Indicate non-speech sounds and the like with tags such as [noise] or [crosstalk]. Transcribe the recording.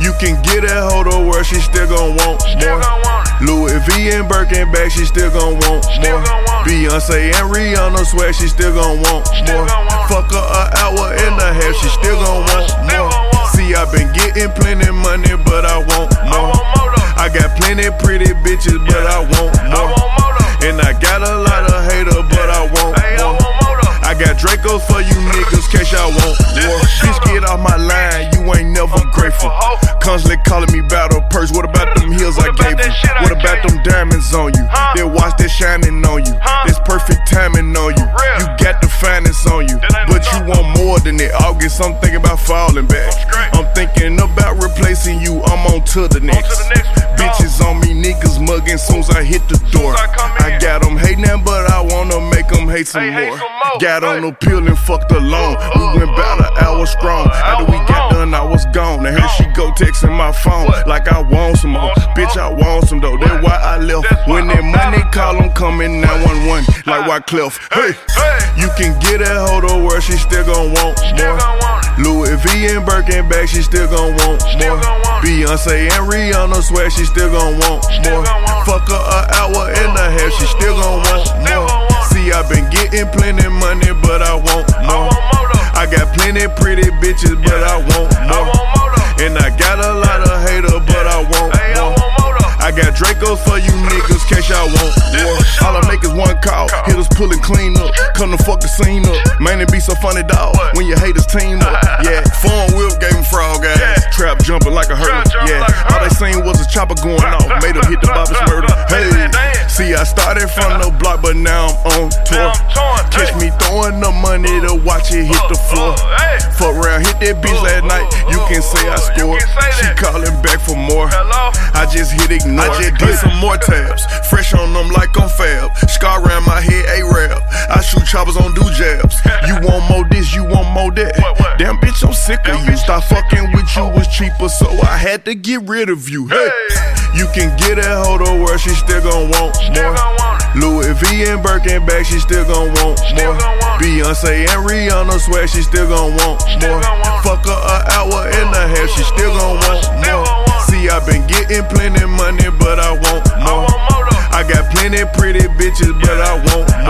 You can get that hoe to where she still gon' want more. Louis V and Birkin bag, she still gon' want more. Beyonce and Rihanna swear she still gon' want more. Fuck her an hour and a half, she still gon' want more. See, I been getting plenty money, but I want more. I got plenty pretty bitches, but I want more. You niggas, case y'all want more. Bitch, get off my line, you ain't never grateful. Constantly calling me battle purse. What about them heels I gave you? What about them diamonds on you? That watch that shining on you. This perfect timing on you. You got the finest on you, but you want more than it. August, I'm thinking about falling back. I'm thinking about replacing you. I'm on to the next. Bitches on me, niggas mugging soon as I hit the door. I got them hating, but hate some more. Got on the pill and fucked alone. We went about an hour strong. After we got done, I was gone. Now here she go texting my phone like I want some more. Bitch, I want some though. That's why I left. When that money call, I'm coming 911 like Wyclef. Hey, you can get that hoe to where she still gon' want more. Louis V and Birkin bag, she still gon' want more. Beyonce and Rihanna swear she still gon' want more. Fuck her an hour and a half, she still gon' want more. I getting plenty money, but I want more. I got plenty pretty bitches, but I want more. And I got a lot of haters, but I want more. I got Dracos for you niggas, case y'all want war. All I make is one call, hitters pulling clean up. Come to fuck the scene up. Man, it be so funny, dog, when your haters team up. [laughs] Yeah, phone whip gave him frog ass. Trap jumping like a hurdle. Chopper going off. Made him hit the Bobby's murder. Hey, see, I started from the block, but now I'm on tour. Catch me throwing the money to watch it hit the floor. Fuck around, hit that bitch last night. You can say I scored. She calling back for more. I just hit ignore. I just did some more tabs. Fresh on them like I'm fab. Scar around my head, a rap. I shoot choppers on do jabs. [laughs] You want more this, you want more that. Damn bitch, I'm sick of you. Stop fucking with you was cheaper, so I had to get rid of you. Hey, you can get that hoe to where she still gon' want more. Louis V and Birkin bag, she still gon' want more. Beyonce and Rihanna swear she still gon' want more. Fuck her an hour and a half, she still gon' want more. See, I been getting plenty money, but I want more. I got plenty pretty bitches, but I want more.